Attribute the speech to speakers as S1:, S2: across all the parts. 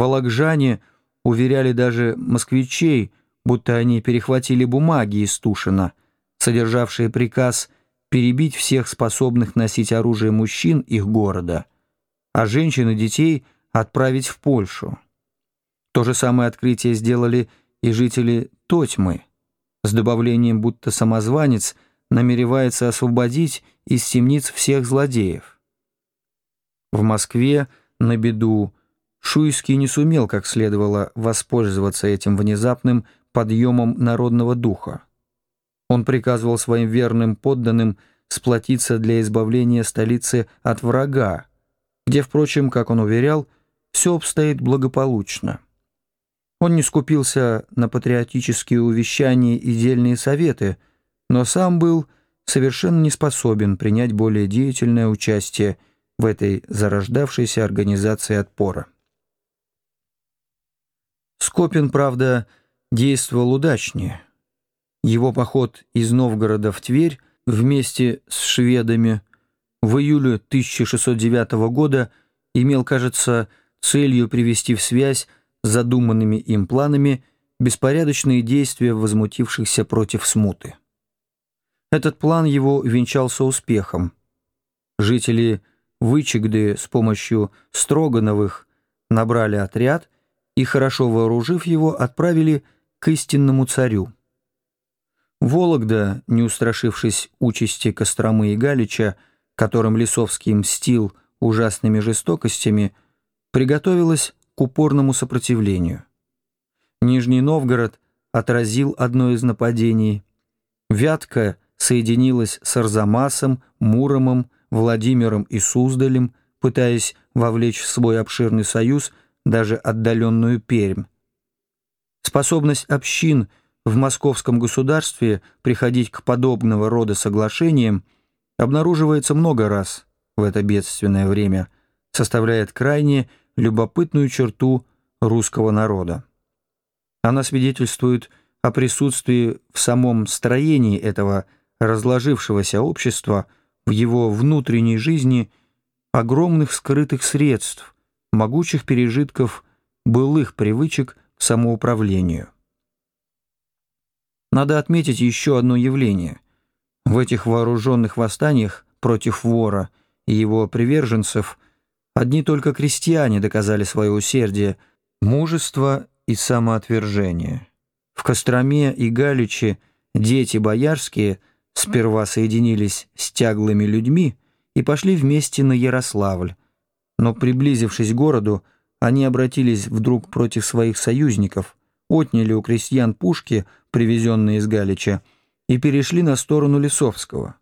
S1: Вологжане уверяли даже москвичей, будто они перехватили бумаги из Тушина, содержавшие приказ перебить всех способных носить оружие мужчин их города, а женщин и детей отправить в Польшу. То же самое открытие сделали и жители Тотьмы, с добавлением, будто самозванец намеревается освободить из темниц всех злодеев. В Москве, на беду, Шуйский не сумел как следовало воспользоваться этим внезапным подъемом народного духа. Он приказывал своим верным подданным сплотиться для избавления столицы от врага, где, впрочем, как он уверял, все обстоит благополучно. Он не скупился на патриотические увещания и дельные советы, но сам был совершенно не способен принять более деятельное участие в этой зарождавшейся организации отпора. Скопин, правда, действовал удачнее. Его поход из Новгорода в Тверь вместе с шведами в июле 1609 года имел, кажется, целью привести в связь с задуманными им планами беспорядочные действия возмутившихся против смуты. Этот план его венчался успехом. Жители Вычегды с помощью Строгановых набрали отряд и, хорошо вооружив его, отправили к истинному царю. Вологда, не устрашившись участи Костромы и Галича, которым Лисовский мстил ужасными жестокостями, приготовилась к упорному сопротивлению. Нижний Новгород отразил одно из нападений. Вятка соединилась с Арзамасом, Муромом, Владимиром и Суздалем, пытаясь вовлечь в свой обширный союз даже отдаленную Пермь. Способность общин в московском государстве приходить к подобного рода соглашениям обнаруживается много раз в это бедственное время, составляет крайне любопытную черту русского народа. Она свидетельствует о присутствии в самом строении этого разложившегося общества, в его внутренней жизни огромных скрытых средств, могучих пережитков былых привычек к самоуправлению. Надо отметить еще одно явление. В этих вооруженных восстаниях против вора и его приверженцев – Одни только крестьяне доказали свое усердие, мужество и самоотвержение. В Костроме и Галиче дети боярские сперва соединились с тяглыми людьми и пошли вместе на Ярославль, но, приблизившись к городу, они обратились вдруг против своих союзников, отняли у крестьян пушки, привезенные из Галича, и перешли на сторону Лисовского.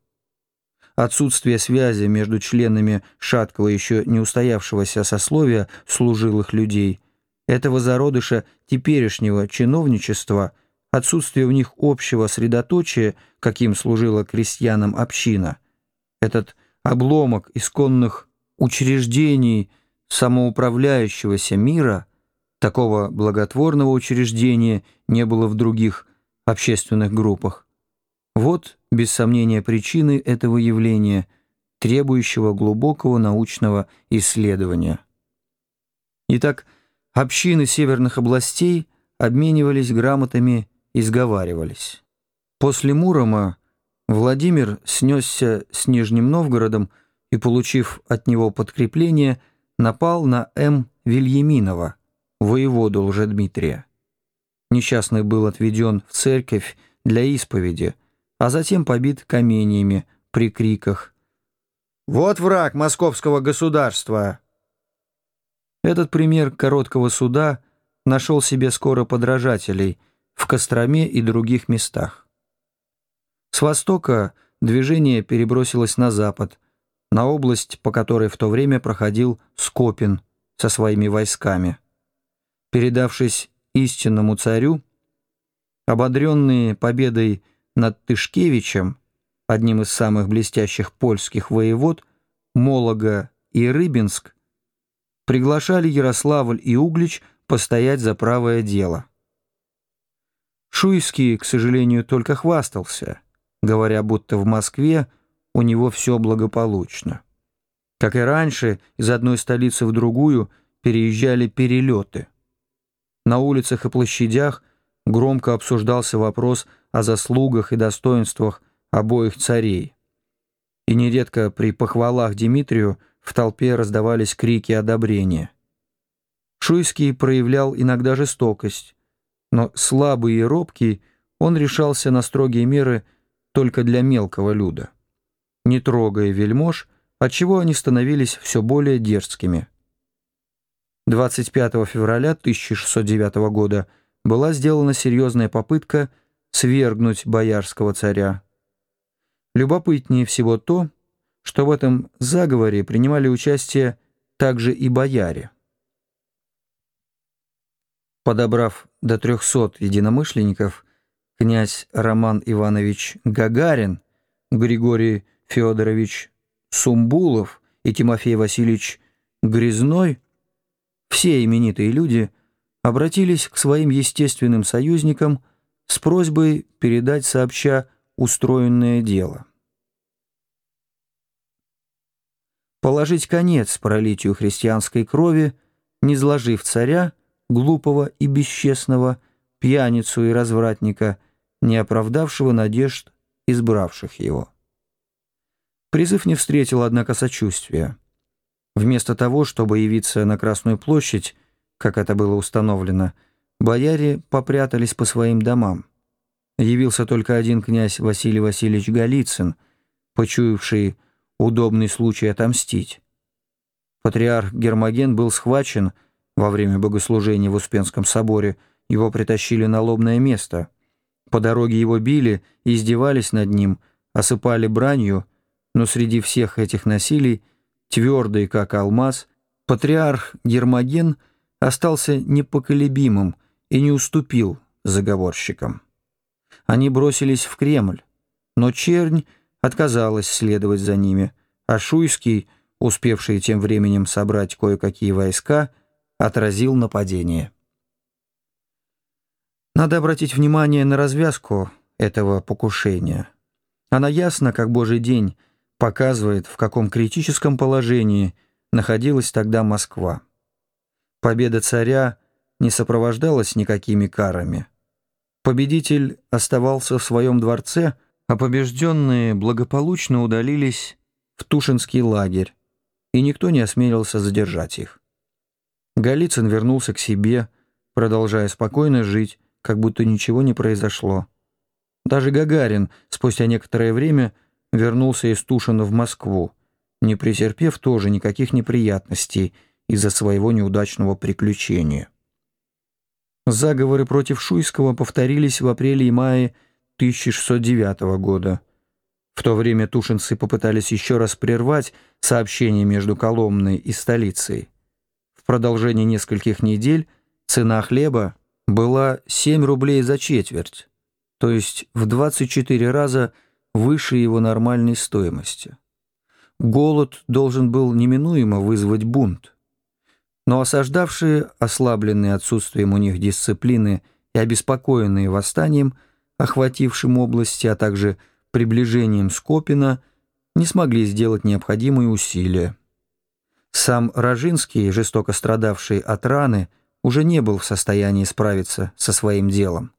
S1: Отсутствие связи между членами шаткого еще не устоявшегося сословия служилых людей, этого зародыша теперешнего чиновничества, отсутствие у них общего средоточия, каким служила крестьянам община, этот обломок исконных учреждений самоуправляющегося мира, такого благотворного учреждения не было в других общественных группах. Вот, без сомнения, причины этого явления, требующего глубокого научного исследования. Итак, общины северных областей обменивались грамотами и сговаривались. После Мурома Владимир снесся с Нижним Новгородом и, получив от него подкрепление, напал на М. Вильяминова, воеводу Лжедмитрия. Несчастный был отведен в церковь для исповеди – а затем побит каменьями при криках «Вот враг московского государства!». Этот пример короткого суда нашел себе скоро подражателей в Костроме и других местах. С востока движение перебросилось на запад, на область, по которой в то время проходил Скопин со своими войсками. Передавшись истинному царю, ободренные победой над Тышкевичем, одним из самых блестящих польских воевод, Молога и Рыбинск, приглашали Ярославль и Углич постоять за правое дело. Шуйский, к сожалению, только хвастался, говоря, будто в Москве у него все благополучно. Как и раньше, из одной столицы в другую переезжали перелеты. На улицах и площадях громко обсуждался вопрос о заслугах и достоинствах обоих царей. И нередко при похвалах Дмитрию в толпе раздавались крики одобрения. Шуйский проявлял иногда жестокость, но слабый и робкий он решался на строгие меры только для мелкого люда, не трогая вельмож, отчего они становились все более дерзкими. 25 февраля 1609 года была сделана серьезная попытка свергнуть боярского царя. Любопытнее всего то, что в этом заговоре принимали участие также и бояре. Подобрав до 300 единомышленников, князь Роман Иванович Гагарин, Григорий Федорович Сумбулов и Тимофей Васильевич Грязной, все именитые люди, обратились к своим естественным союзникам с просьбой передать сообща устроенное дело. Положить конец пролитию христианской крови, не сложив царя, глупого и бесчестного, пьяницу и развратника, не оправдавшего надежд избравших его. Призыв не встретил, однако, сочувствия. Вместо того, чтобы явиться на Красную площадь, как это было установлено, бояре попрятались по своим домам. Явился только один князь Василий Васильевич Голицын, почуявший удобный случай отомстить. Патриарх Гермоген был схвачен во время богослужения в Успенском соборе, его притащили на лобное место. По дороге его били, издевались над ним, осыпали бранью, но среди всех этих насилий, твердый как алмаз, патриарх Гермоген остался непоколебимым и не уступил заговорщикам. Они бросились в Кремль, но чернь отказалась следовать за ними, а Шуйский, успевший тем временем собрать кое-какие войска, отразил нападение. Надо обратить внимание на развязку этого покушения. Она ясна, как божий день, показывает, в каком критическом положении находилась тогда Москва. Победа царя не сопровождалась никакими карами. Победитель оставался в своем дворце, а побежденные благополучно удалились в Тушинский лагерь, и никто не осмелился задержать их. Голицын вернулся к себе, продолжая спокойно жить, как будто ничего не произошло. Даже Гагарин спустя некоторое время вернулся из Тушина в Москву, не претерпев тоже никаких неприятностей из-за своего неудачного приключения. Заговоры против Шуйского повторились в апреле и мае 1609 года. В то время тушинцы попытались еще раз прервать сообщение между Коломной и столицей. В продолжении нескольких недель цена хлеба была 7 рублей за четверть, то есть в 24 раза выше его нормальной стоимости. Голод должен был неминуемо вызвать бунт. Но осаждавшие, ослабленные отсутствием у них дисциплины и обеспокоенные восстанием, охватившим области, а также приближением Скопина, не смогли сделать необходимые усилия. Сам Рожинский, жестоко страдавший от раны, уже не был в состоянии справиться со своим делом.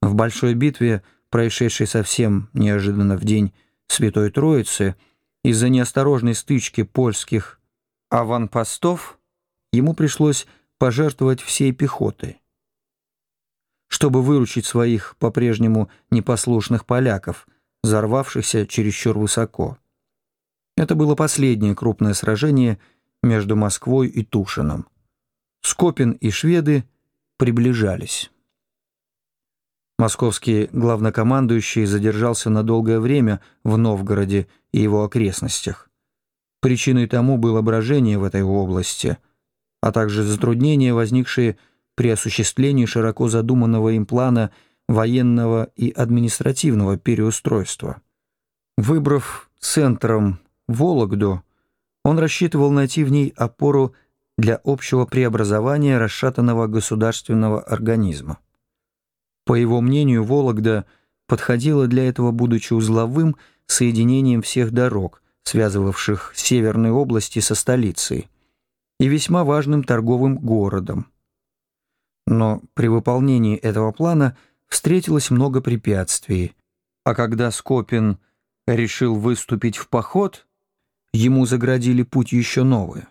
S1: В большой битве, происшедшей совсем неожиданно в день Святой Троицы, из-за неосторожной стычки польских аванпостов ему пришлось пожертвовать всей пехотой. Чтобы выручить своих по-прежнему непослушных поляков, взорвавшихся чересчур высоко. Это было последнее крупное сражение между Москвой и Тушином. Скопин и шведы приближались. Московский главнокомандующий задержался на долгое время в Новгороде и его окрестностях. Причиной тому было брожение в этой области, а также затруднения, возникшие при осуществлении широко задуманного им плана военного и административного переустройства. Выбрав центром Вологду, он рассчитывал найти в ней опору для общего преобразования расшатанного государственного организма. По его мнению, Вологда подходила для этого, будучи узловым соединением всех дорог, связывавших северные области со столицей, и весьма важным торговым городом. Но при выполнении этого плана встретилось много препятствий, а когда Скопин решил выступить в поход, ему заградили путь еще новые.